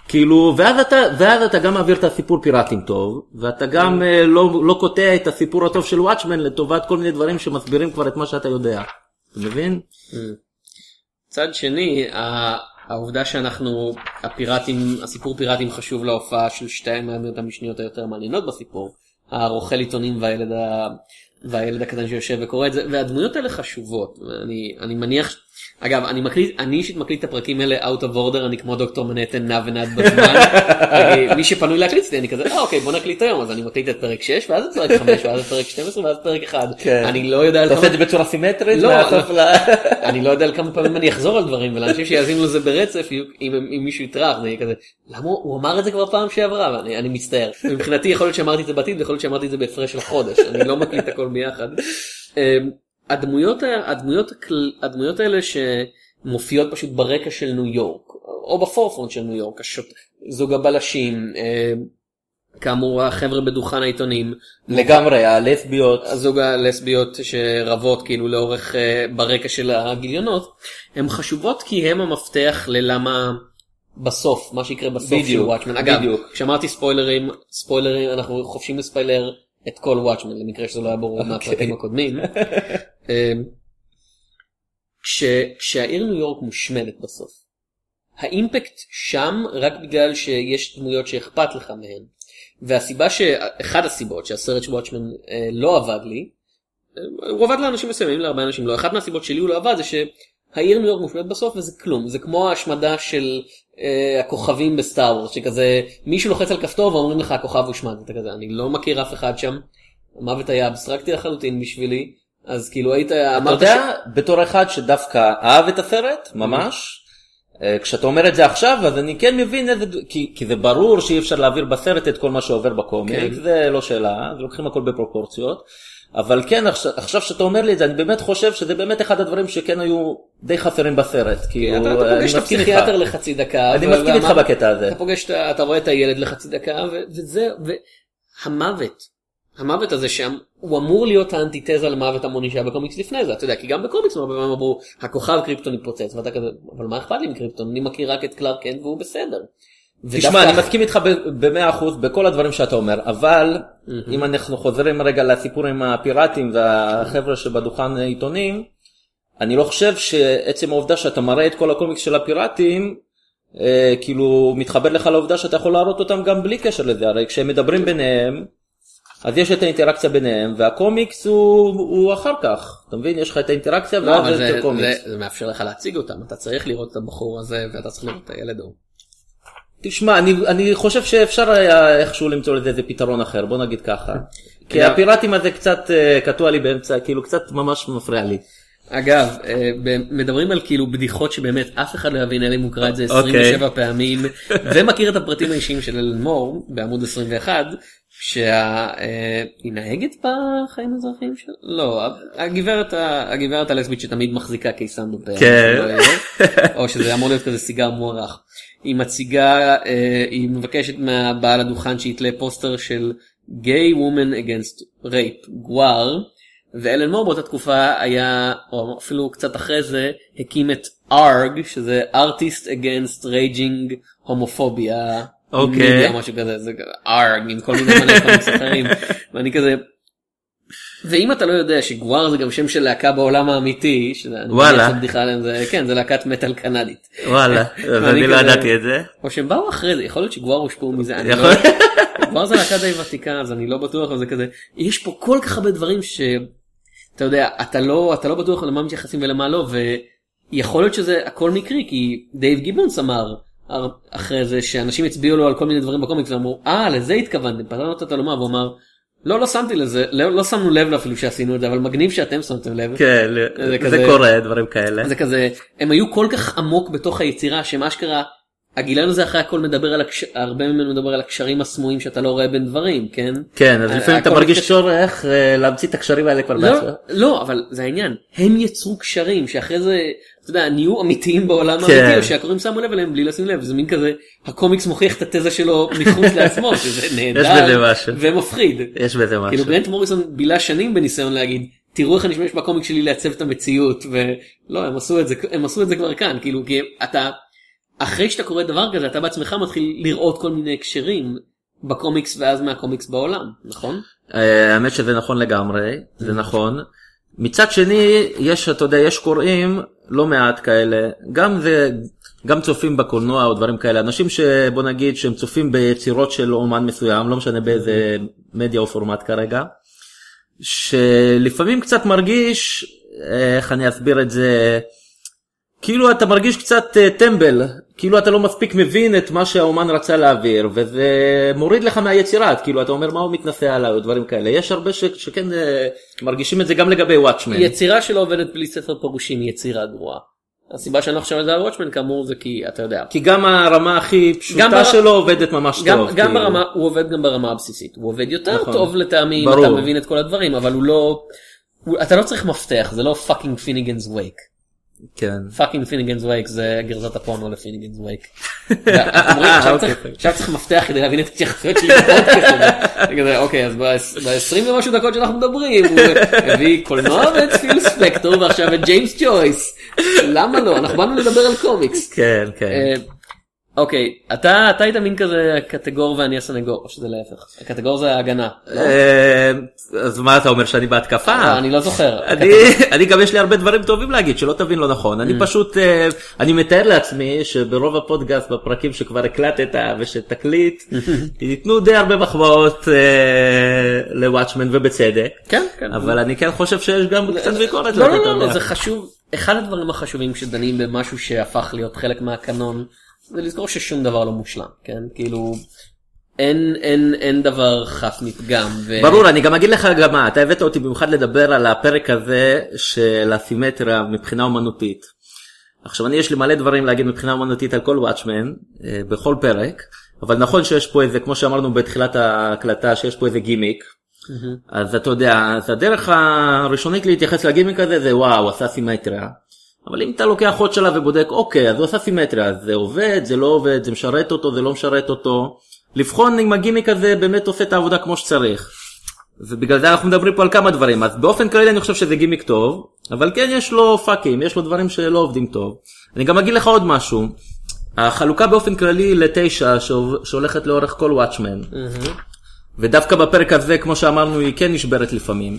כאילו, ואז אתה, ואז אתה גם מעביר את הסיפור פיראטים טוב, ואתה גם אה, לא, לא קוטע את הסיפור הטוב של וואטשמן לטובת כל מיני דברים שמסבירים כבר את מה שאתה יודע. אתה מבין? מצד שני, ה- העובדה שאנחנו, הפיראטים, הסיפור פיראטים חשוב להופעה של שתיים מהדמויות המשניות היותר מעניינות בסיפור, הרוכל עיתונים והילד, ה... והילד הקטן שיושב וקורא את זה, והדמויות האלה חשובות, ואני אני מניח, אגב, אני מקליט, אני אישית מקליט את הפרקים האלה out of order, אני כמו דוקטור מנהטן נע ונד בזמן, מי שפנוי להקליט אצלי, אני כזה, אה אוקיי, בוא נקליט היום, אז אני מקליט את פרק 6, ואז את פרק 5, ואז את פרק 12, ואז פרק 1, כן. אני לא יודע על אתה עושה את זה בצורה סימטרית? לא, לא. אני לא יודע על כמה פעמים אני אחזור על דברים ולאנשים שיאזינו לזה ברצף אם, מישהו יטרח אני כזה למה הוא אמר את זה כבר פעם שעברה אני מצטער מבחינתי יכול להיות שאמרתי את זה בעתיד ויכול להיות שאמרתי את זה בהפרש של חודש אני לא מקליט הכל ביחד. הדמויות הדמויות הדמויות האלה שמופיעות פשוט ברקע של ניו יורק או בפורפרונט של ניו יורק השוט, זוג הבלשים אמ, כאמור החבר'ה בדוכן העיתונים לגמרי, הלסביות. הזוג הלסביות שרבות כאילו לאורך אה, ברקע של הגיליונות הן חשובות כי הם המפתח ללמה בסוף מה שיקרה בסוף של בדיוק, וואטשמן אגב בדיוק. כשאמרתי ספוילרים ספוילרים אנחנו חופשים לספיילר את כל וואטשמן למקרה שזה לא היה ברור מהפרקים הקודמים. אה, כש, כשהעיר ניו יורק מושמדת בסוף האימפקט שם רק בגלל שיש דמויות שאכפת לך מהן. והסיבה שאחד הסיבות שהסרט של וואטשמן אה, לא עבד לי, אה, הוא עבד לאנשים מסוימים להרבה אנשים לא, אחת מהסיבות שלי הוא לא עבד זה שהעיר ניו יורק מושמדת בסוף וזה כלום. זה כמו ההשמדה של אה, הכוכבים בסטאר וורס שכזה מישהו לוחץ על כפתור ואומרים לך הכוכב הושמד. אתה כזה אני לא מכיר אף אחד שם. המוות היה אבסטרקטי לחלוטין בשבילי. אז כאילו היית אתה יודע, בתור אחד שדווקא אהב את הסרט, ממש, אה, כשאתה אומר את זה עכשיו, אז אני כן מבין איזה, כי, כי זה ברור שאי אפשר להעביר בסרט את כל מה שעובר בקומיק, כן. זה לא שאלה, לוקחים הכל בפרופורציות. אבל כן, עכשיו, עכשיו שאתה אומר לי את זה, אני באמת חושב שזה באמת אחד הדברים שכן היו די חסרים בסרט. כאילו, אתה, אתה אני פוגש את. הפסיכיאטר לחצי דקה. אני מסכים איתך בקטע הזה. אתה פוגש, את ה- אתה רואה את הילד לחצי דקה ו- וזה, והמוות, המוות הזה שם, הוא אמור להיות האנטיתזה למוות המוני שהיה בקומיקס לפני זה, אתה יודע, כי גם בקומיקס הרבה פעמים אמרו, הכוכב קריפטון יתפוצץ, ואתה כזה, אבל מה אכפת לי מקריפטון, אני מכיר רק את קלאר קנט והוא בסדר. תשמע, אני מסכים איתך במאה אחוז בכל הדברים שאתה אומר, אבל אם אנחנו חוזרים רגע לסיפור עם הפיראטים והחבר'ה שבדוכן עיתונים, אני לא חושב שעצם העובדה שאתה מראה את כל הקומיקס של הפיראטים, אה, כאילו מתחבר לך לעובדה שאתה יכול להראות אותם גם בלי קשר לזה, הרי כשהם מדברים ביניהם, אז יש את האינטראקציה ביניהם, והקומיקס הוא, הוא אחר כך, אתה מבין? יש לך את האינטראקציה לא, ואז זה, הקומיקס. זה, זה מאפשר לך להציג אותם, אתה צריך לראות את הבחור הזה ואתה צריך לראות את הילד ההוא. תשמע, אני, אני חושב שאפשר היה איכשהו למצוא לזה איזה פתרון אחר, בוא נגיד ככה. כי אגב- הפיראטים הזה קצת אה, קטוע לי באמצע, כאילו קצת ממש מפריע לי. אגב, אה, מדברים על כאילו בדיחות שבאמת אף אחד לא יבין, אלי מוקרא את זה אוקיי. 27 פעמים, ומכיר את הפרטים האישיים של אלן מור בעמוד 21, שהיא נהגת בחיים האזרחיים שלה? לא, הגברת, הגברת הלסבית שתמיד מחזיקה קיסם בפה, כן. יהיה, או שזה אמור להיות כזה סיגר מוערך. היא מציגה, אה, היא מבקשת מהבעל הדוכן שיתלה פוסטר של גיי וומן אגנסט רייפ, גואר, ואלן מור באותה תקופה היה, או אפילו קצת אחרי זה, הקים את ARG, שזה Artist Against Raging Homophobia. אוקיי. או משהו כזה, זה ARG עם כל מיני מלא קומיקס אחרים, ואני כזה, ואם אתה לא יודע שגואר זה גם שם של להקה בעולם האמיתי, שזה, אני וואלה. מניח שזו בדיחה עליהם, זה, כן, זה להקת מטאל קנדית. וואלה, ואני אני לא ידעתי את זה. או שהם באו אחרי זה, יכול להיות שגואר הושפעו מזה, אני יכול- לא... גואר זה להקה די ותיקה, אז אני לא בטוח, אבל זה כזה, יש פה כל כך הרבה דברים ש... אתה יודע, אתה לא, אתה לא בטוח למה מתייחסים ולמה לא, ויכול להיות שזה הכל מקרי, כי דייב גיבונס אמר אחרי זה שאנשים הצביעו לו על כל מיני דברים בקומיקס ואמרו, אה, לזה התכוונתם, פתאום נתת לו מה, והוא אמר, לא, לא שמתי לזה, לא, לא שמנו לב אפילו שעשינו את זה, אבל מגניב שאתם שמתם לב. כן, זה זה כזה- קורה, דברים כאלה. זה כזה, הם היו כל כך עמוק בתוך היצירה שהם אשכרה הגיליון הזה אחרי הכל מדבר על הקש... הרבה ממנו מדבר על הקשרים הסמויים שאתה לא רואה בין דברים כן כן אז אה, לפעמים אתה מרגיש קשר- צורך אה, להמציא את הקשרים האלה כבר לא, בעצמך. לא אבל זה העניין הם יצרו קשרים שאחרי זה אתה יודע נהיו אמיתיים בעולם כן. האמיתי או שהקוראים שמו לב אליהם בלי לשים לב זה מין כזה הקומיקס מוכיח את התזה שלו מחוץ לעצמו שזה נהדר. ומפחיד. יש בזה משהו. כאילו גרנט מוריסון בילה שנים בניסיון להגיד תראו איך אני משתמש בקומיק שלי לעצב את המציאות ולא הם עשו את זה הם עשו את זה כבר כאן כאילו כי אתה אחרי שאתה קורא דבר כזה אתה בעצמך מתחיל לראות כל מיני הקשרים בקומיקס ואז מהקומיקס בעולם נכון? אה, האמת שזה נכון לגמרי, זה נכון. מצד שני, יש, אתה יודע, יש קוראים לא מעט כאלה, גם זה, גם צופים בקולנוע או דברים כאלה, אנשים שבוא נגיד שהם צופים ביצירות של אומן מסוים, לא משנה באיזה מדיה או פורמט כרגע, שלפעמים קצת מרגיש, איך אני אסביר את זה, כאילו אתה מרגיש קצת אה, טמבל, כאילו אתה לא מספיק מבין את מה שהאמן רצה להעביר, וזה מוריד לך מהיצירה, כאילו אתה אומר מה הוא מתנשא עליי או דברים כאלה. יש הרבה ש, שכן אה, מרגישים את זה גם לגבי וואטשמן. יצירה שלא עובדת בלי ספר פירושים היא יצירה גרועה. הסיבה שאני לא חושב על זה על וואטשמן כאמור זה כי אתה יודע. כי גם הרמה הכי פשוטה בר- שלו עובדת ממש גם, טוב. גם כאילו. ברמה הוא עובד גם ברמה הבסיסית הוא עובד יותר נכון. טוב לטעמי אם. אתה מבין את כל הדברים אבל הוא לא הוא, אתה לא צריך מפתח זה לא fucking Finnegans Wake כן. פאקינג פיניגנס וייק זה גרזת הפורנו ל Finnegans Wake. עכשיו צריך- אוקיי. עכשיו צריך מפתח כדי להבין את ההתייחסויות שלי בפודקאסט אוקיי אז ב-20 ומשהו דקות שאנחנו מדברים הוא הביא קולנוע ואת פיל ספקטור ועכשיו את ג'יימס ג'ויס. למה לא אנחנו באנו לדבר על קומיקס. כן, כן. אוקיי אתה אתה היית מין כזה הקטגור ואני הסנגור או שזה להפך הקטגור זה ההגנה. לא? אה, אז מה אתה אומר שאני בהתקפה? אה, אני לא זוכר. אני, גם יש לי הרבה דברים טובים להגיד שלא תבין לא נכון אני פשוט אה, אני מתאר לעצמי שברוב הפודקאסט בפרקים שכבר הקלטת ושתקליט ייתנו די הרבה מחמאות לוואטשמן ובצדק כן כן. אבל אני כן חושב שיש גם קצת ביקורת לא לא לא, לא. זה חשוב אחד הדברים החשובים כשדנים במשהו שהפך להיות חלק מהקנון זה לזכור ששום דבר לא מושלם כן כאילו אין אין אין דבר חף מפגם. ו- ברור אני גם אגיד לך גם מה אתה הבאת אותי במיוחד לדבר על הפרק הזה של הסימטריה מבחינה אומנותית. עכשיו אני יש לי מלא דברים להגיד מבחינה אומנותית על כל וואטשמן אה, בכל פרק אבל נכון שיש פה איזה כמו שאמרנו בתחילת ההקלטה שיש פה איזה גימיק. אז אתה יודע אז הדרך הראשונית להתייחס לגימיק הזה זה וואו עשה סימטריה. אבל אם אתה לוקח עוד שלב ובודק אוקיי אז הוא עשה סימטריה אז זה עובד זה לא עובד זה משרת אותו זה לא משרת אותו. לבחון אם הגימיק הזה באמת עושה את העבודה כמו שצריך. ובגלל זה אנחנו מדברים פה על כמה דברים אז באופן כללי אני חושב שזה גימיק טוב אבל כן יש לו פאקים יש לו דברים שלא עובדים טוב. אני גם אגיד לך עוד משהו. החלוקה באופן כללי לתשע שהולכת לאורך כל וואטשמן ודווקא בפרק הזה כמו שאמרנו היא כן נשברת לפעמים.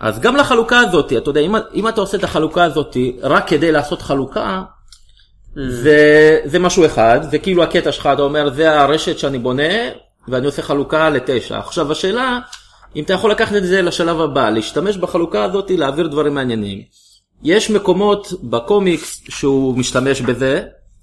אז גם לחלוקה הזאת אתה יודע אם, אם אתה עושה את החלוקה הזאת רק כדי לעשות חלוקה זה, זה משהו אחד זה כאילו הקטע שלך אתה אומר זה הרשת שאני בונה ואני עושה חלוקה לתשע עכשיו השאלה אם אתה יכול לקחת את זה לשלב הבא להשתמש בחלוקה הזאת להעביר דברים מעניינים. יש מקומות בקומיקס שהוא משתמש בזה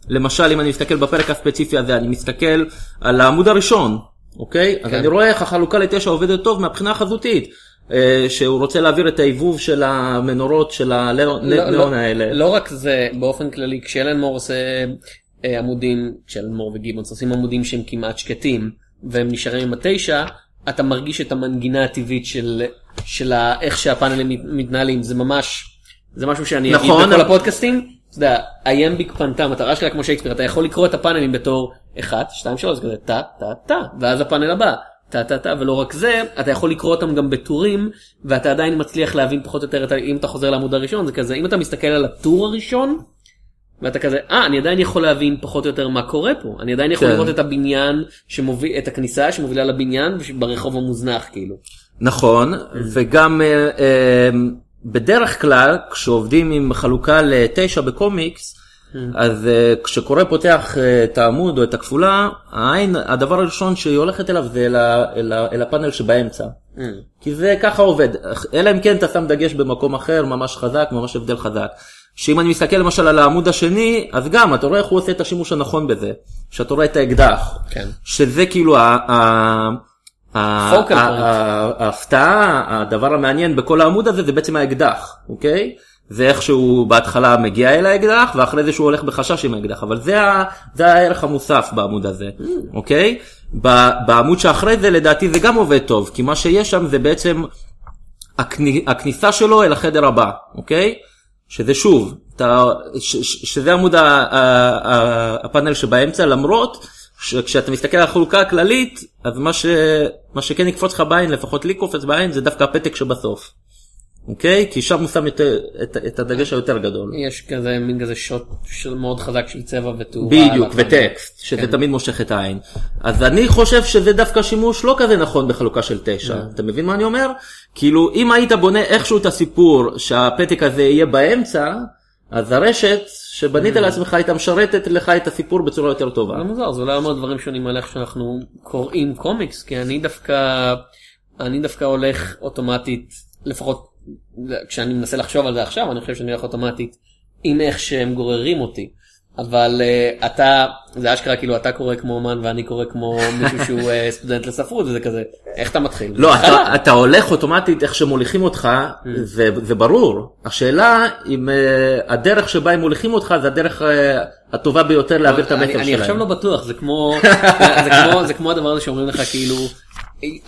למשל אם אני מסתכל בפרק הספציפי הזה אני מסתכל על העמוד הראשון אוקיי אז כן. אני רואה איך החלוקה לתשע עובדת טוב מהבחינה החזותית. אה, שהוא רוצה להעביר את ההיבוב של המנורות של לא, הלאון לא, האלה. לא רק זה באופן כללי כשאלן מור עושה אה, עמודים כשאלן מור וגיבונס עושים עמודים שהם כמעט שקטים והם נשארים עם התשע אתה מרגיש את המנגינה הטבעית של של ה- איך שהפאנלים מת- מתנהלים זה ממש זה משהו שאני אגיד נכון, בכל אבל- הפודקאסטים. אתה יודע, אימביק פנתה המטרה שלה כמו שייקספיר אתה יכול לקרוא את הפאנלים בתור 1 2 3 כזה טה טה טה ואז הפאנל הבא טה טה טה ולא רק זה אתה יכול לקרוא אותם גם בטורים ואתה עדיין מצליח להבין פחות או יותר את אם אתה חוזר לעמוד הראשון זה כזה אם אתה מסתכל על הטור הראשון. ואתה כזה אה אני עדיין יכול להבין פחות או יותר מה קורה פה אני עדיין יכול כן. לראות את הבניין שמוביל את הכניסה שמובילה לבניין ברחוב המוזנח כאילו. נכון וגם אה, אה, בדרך כלל כשעובדים עם חלוקה לתשע בקומיקס אז אה, כשקורא פותח אה, את העמוד או את הכפולה העין הדבר הראשון שהיא הולכת אליו זה אל, ה, אל, ה, אל הפאנל שבאמצע. כי זה ככה עובד אלא אם כן אתה שם דגש במקום אחר ממש חזק ממש הבדל חזק. שאם אני מסתכל למשל על העמוד השני אז גם אתה רואה איך הוא עושה את השימוש הנכון בזה שאתה רואה את האקדח כן. שזה כאילו ההפתעה הדבר המעניין בכל העמוד הזה זה בעצם האקדח אוקיי זה איך שהוא בהתחלה מגיע אל האקדח ואחרי זה שהוא הולך בחשש עם האקדח. אבל זה, ה, זה הערך המוסף בעמוד הזה אוקיי? בעמוד שאחרי זה לדעתי זה גם עובד טוב כי מה שיש שם זה בעצם הכני, הכניסה שלו אל החדר הבא אוקיי? שזה שוב אתה, ש, ש, שזה עמוד ה, ה, ה, הפאנל שבאמצע למרות שכשאתה מסתכל על החלוקה הכללית אז מה, ש, מה שכן יקפוץ לך בעין לפחות לי קופץ בעין זה דווקא הפתק שבסוף. אוקיי? כי שם הוא שם יותר, את, את הדגש היותר גדול. יש כזה מין כזה שוט של מאוד חזק של צבע ותאורה. בדיוק. וטקסט, שזה כן. תמיד מושך את העין. אז אני חושב שזה דווקא שימוש לא כזה נכון בחלוקה של תשע. אתה מבין מה אני אומר? כאילו, אם היית בונה איכשהו את הסיפור שהפתק הזה יהיה באמצע, אז הרשת שבנית לעצמך הייתה משרתת לך את הסיפור בצורה יותר טובה. זה מוזר, זה אולי הרבה דברים שונים על איך שאנחנו קוראים קומיקס, כי אני דווקא, אני דווקא הולך אוטומטית, לפחות כשאני מנסה לחשוב על זה עכשיו, אני חושב שאני הולך אוטומטית עם איך שהם גוררים אותי. אבל uh, אתה, זה אשכרה כאילו אתה קורא כמו אומן ואני קורא כמו מישהו שהוא uh, סטודנט לספרות וזה כזה, איך אתה מתחיל? לא. אתה, אתה הולך אוטומטית איך שמוליכים אותך, זה, זה ברור. השאלה אם uh, הדרך שבה הם מוליכים אותך זה הדרך uh, הטובה ביותר להעביר את המסר אני, שלהם. אני עכשיו לא בטוח, זה כמו, זה כמו, זה כמו הדבר הזה שאומרים לך כאילו,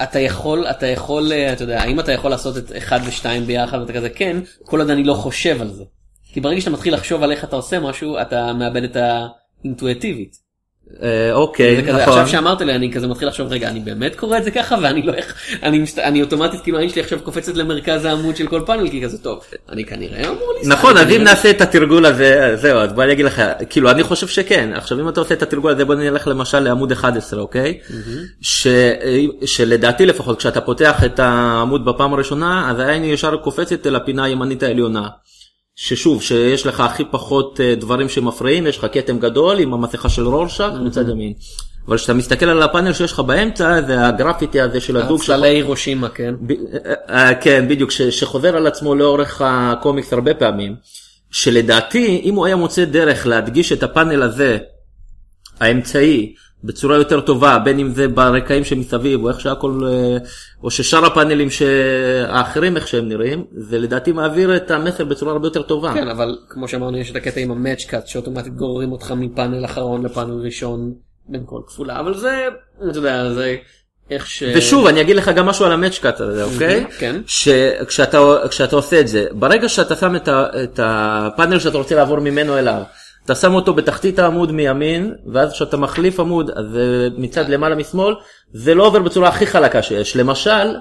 אתה יכול, אתה יכול, אה, אתה יודע, האם אתה יכול לעשות את אחד ושתיים ביחד ואתה כזה כן, כל עוד אני לא חושב על זה. כי ברגע שאתה מתחיל לחשוב על איך אתה עושה משהו, אתה מאבד את האינטואיטיבית. אה, אוקיי, נכון. עכשיו שאמרת לי, אני כזה מתחיל לחשוב, רגע, אני באמת קורא את זה ככה, ואני לא איך, אני, אני אוטומטית, כאילו, העין שלי עכשיו קופצת למרכז העמוד של כל פאנל, כי כזה, טוב, אני כנראה אמור להסתכל. נכון, אז אם נעשה את התרגול הזה, זהו, אז בוא אני אגיד לך, כאילו אני חושב שכן, עכשיו אם אתה עושה את התרגול הזה בוא נלך למשל לעמוד 11, אוקיי? ש- שלדעתי לפחות כשאתה פותח את העמוד בפעם הראשונה, אז העין ישר קופצת אל הפינה הימנית העליונה. ששוב, שיש לך הכי פחות אה, דברים שמפריעים, יש לך כתם גדול עם המסכה של רורשק מצד ימין. אבל כשאתה מסתכל על הפאנל שיש לך באמצע, זה הגרפיטי הזה של הזוג שלך. צללי הירושימה, כן. ב- אה, אה, כן בדיוק ש- שחוזר על עצמו לאורך הקומיקס הרבה פעמים שלדעתי אם הוא היה מוצא דרך להדגיש את הפאנל הזה האמצעי בצורה יותר טובה בין אם זה ברקעים שמסביב או איך שהכל אה, או ששאר הפאנלים האחרים איך שהם נראים זה לדעתי מעביר את המסר בצורה הרבה יותר טובה. כן, אבל כמו שאמרנו, יש את הקטע עם המאץ' קאט, שאוטומטית גוררים אותך מפאנל אחרון לפאנל ראשון בין כל כפולה, אבל זה, אתה יודע, זה איך ש... ושוב אני אגיד לך גם משהו על המאצ'קאט הזה אוקיי? כן. שכשאתה כשאתה עושה את זה ברגע שאתה שם את, ה, את הפאנל שאתה רוצה לעבור ממנו אליו אתה שם אותו בתחתית העמוד מימין ואז כשאתה מחליף עמוד אז מצד למעלה משמאל זה לא עובר בצורה הכי חלקה שיש. למשל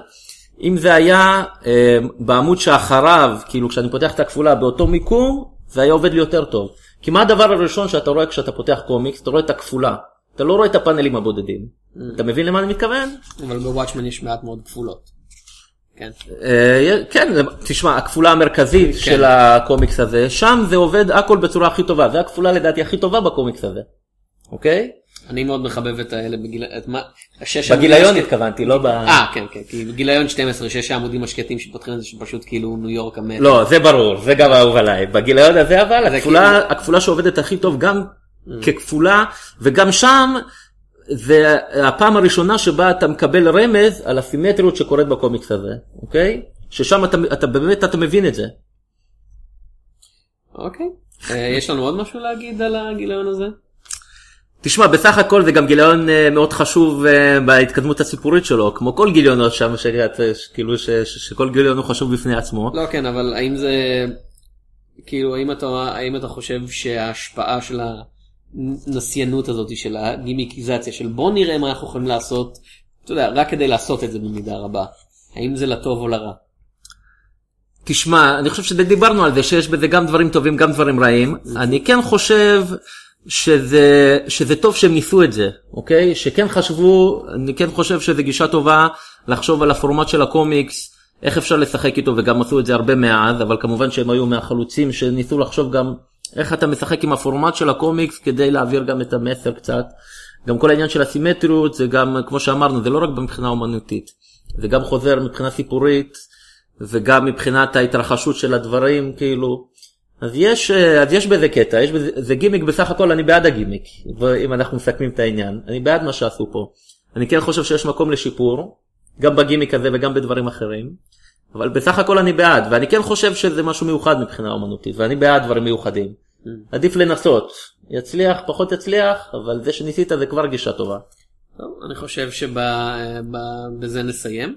אם זה היה אה, בעמוד שאחריו כאילו כשאני פותח את הכפולה באותו מיקום זה היה עובד לי יותר טוב. כי מה הדבר הראשון שאתה רואה כשאתה פותח קומיקס? אתה רואה את הכפולה. אתה לא רואה את הפאנלים הבודדים. אתה מבין למה אני מתכוון? אבל בוואטשמן יש מעט מאוד כפולות. כן. אה, כן, תשמע, הכפולה המרכזית כן. של הקומיקס הזה, שם זה עובד הכל בצורה הכי טובה, זה הכפולה לדעתי הכי טובה בקומיקס הזה, אוקיי? אני מאוד מחבב את האלה בגיל... את מה? בגיליון התכוונתי, לא ב... אה, כן, כן, כי בגיליון 12, שש העמודים השקטים שפותחים את זה שפשוט כאילו ניו יורק המטר. לא, זה ברור, זה גם אהוב עליי. בגיליון הזה אבל, הכפולה, הכפולה שעובדת הכי טוב גם ככפולה, וגם שם זה הפעם הראשונה שבה אתה מקבל רמז על הסימטריות שקורית בקומיקס הזה, אוקיי? ששם אתה, אתה באמת אתה מבין את זה. אוקיי. אה, יש לנו עוד משהו להגיד על הגיליון הזה? תשמע, בסך הכל זה גם גיליון אה, מאוד חשוב אה, בהתקדמות הסיפורית שלו, כמו כל גיליונות שם, שאת- כאילו ש- ש- שכל גיליון הוא חשוב בפני עצמו. לא, כן, אבל האם זה... כאילו, האם אתה, האם אתה חושב שההשפעה של הנסיינות הזאת, של הגימיקיזציה, של בוא נראה מה אנחנו יכולים לעשות, אתה יודע, רק כדי לעשות את זה במידה רבה, האם זה לטוב או לרע? תשמע, אני חושב שדיברנו על זה, שיש בזה גם דברים טובים, גם דברים רעים. אני כן חושב שזה, שזה טוב שהם ניסו את זה, אוקיי? שכן חשבו, אני כן חושב שזו גישה טובה לחשוב על הפורמט של הקומיקס, איך אפשר לשחק איתו, וגם עשו את זה הרבה מאז, אבל כמובן שהם היו מהחלוצים שניסו לחשוב גם איך אתה משחק עם הפורמט של הקומיקס כדי להעביר גם את המסר קצת. גם כל העניין של הסימטריות זה גם, כמו שאמרנו, זה לא רק מבחינה אומנותית, זה גם חוזר מבחינה סיפורית, וגם מבחינת ההתרחשות של הדברים, כאילו. אז יש, אה, אז יש בזה קטע, יש בזה, זה גימיק בסך הכל, אני בעד הגימיק, אם אנחנו מסכמים את העניין. אני בעד מה שעשו פה. אני כן חושב שיש מקום לשיפור, גם בגימיק הזה וגם בדברים אחרים. אבל בסך הכל אני בעד, ואני כן חושב שזה משהו מיוחד מבחינה אומנותית, ואני בעד דברים מיוחדים. עדיף לנסות, יצליח, פחות יצליח, אבל זה שניסית זה כבר גישה טובה. טוב, אני חושב שבזה נסיים.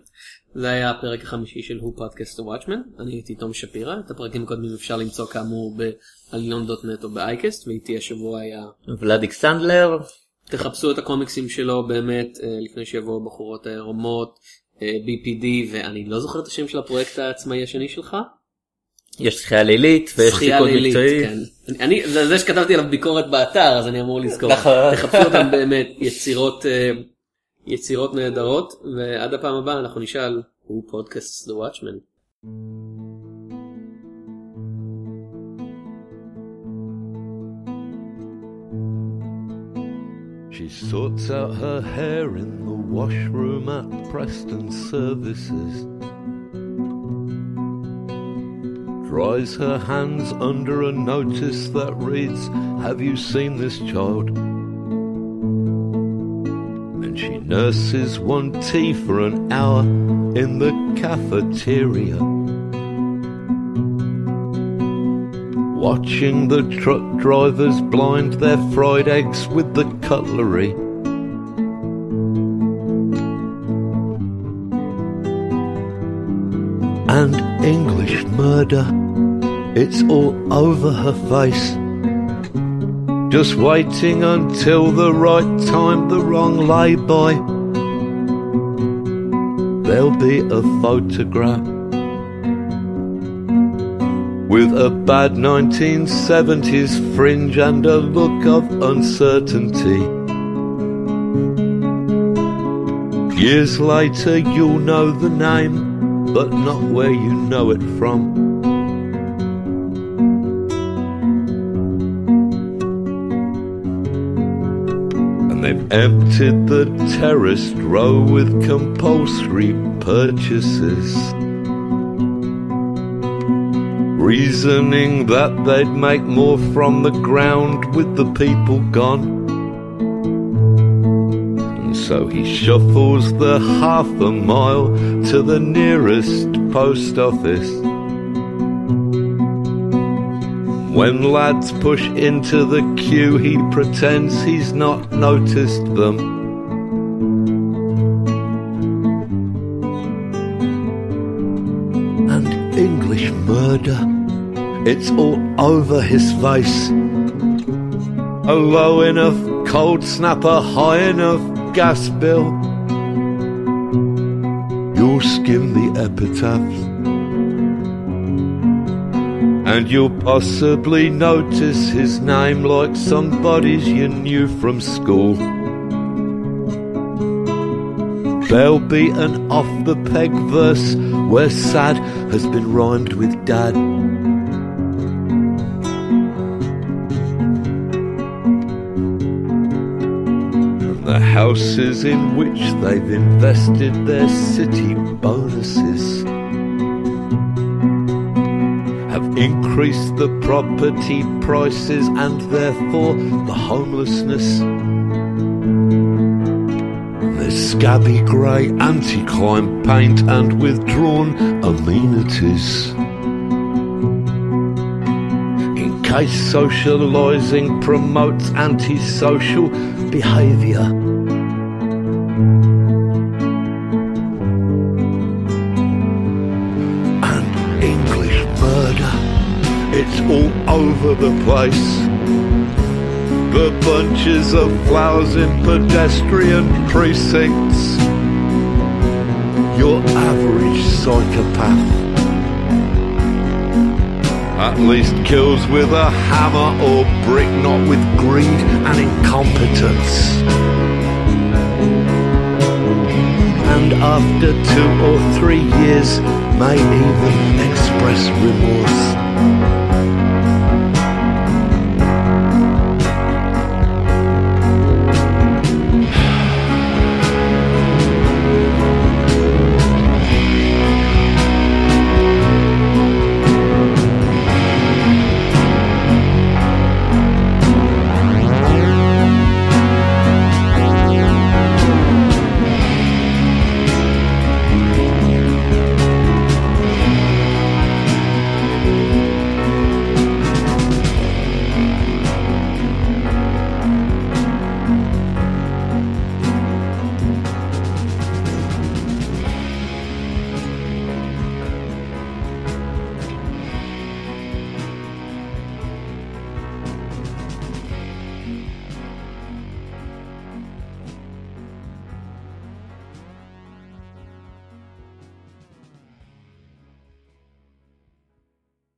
זה היה הפרק החמישי של הוא פודקאסט הוואטשמן, אני הייתי תום שפירא, את הפרקים הקודמים אפשר למצוא כאמור בעליון.נט או באייקסט, ואיתי השבוע היה ולדיק סנדלר, תחפשו את הקומיקסים שלו באמת אה, לפני שיבואו הבחורות העירומות, אה, BPD ואני לא זוכר את השם של הפרויקט העצמאי השני שלך. יש שחייה לילית ויש תיקון לילית, מקצועי. כן. אני, זה זה שכתבתי עליו ביקורת באתר אז אני אמור לזכור. נכון. תחפשו אותם באמת יצירות אה, יצירות נהדרות ועד הפעם הבאה אנחנו נשאל הוא פודקאסט The Watchman. She sorts out her hair in the washroom at Preston Services. Dries her hands under a notice that reads, Have you seen this child? And she nurses one tea for an hour in the cafeteria. Watching the truck drivers blind their fried eggs with the cutlery. And English murder, it's all over her face. Just waiting until the right time, the wrong lay-by. There'll be a photograph with a bad 1970s fringe and a look of uncertainty. Years later, you'll know the name, but not where you know it from. And they've emptied the terraced row with compulsory purchases reasoning that they'd make more from the ground with the people gone. And so he shuffles the half a mile to the nearest post office. When lads push into the queue, he pretends he's not noticed them. Murder. It's all over his face. A low enough cold snap, a high enough gas bill. You'll skim the epitaphs. And you'll possibly notice his name like somebody's you knew from school. There'll be an off the peg verse where sad has been rhymed with dad. And the houses in which they've invested their city bonuses have increased the property prices and therefore the homelessness. Scabby grey anti-crime paint and withdrawn amenities. In case socialising promotes antisocial behaviour. And English murder, it's all over the place. The bunches of flowers in pedestrian precincts. Your average psychopath at least kills with a hammer or brick, not with greed and incompetence. And after two or three years, may even express remorse.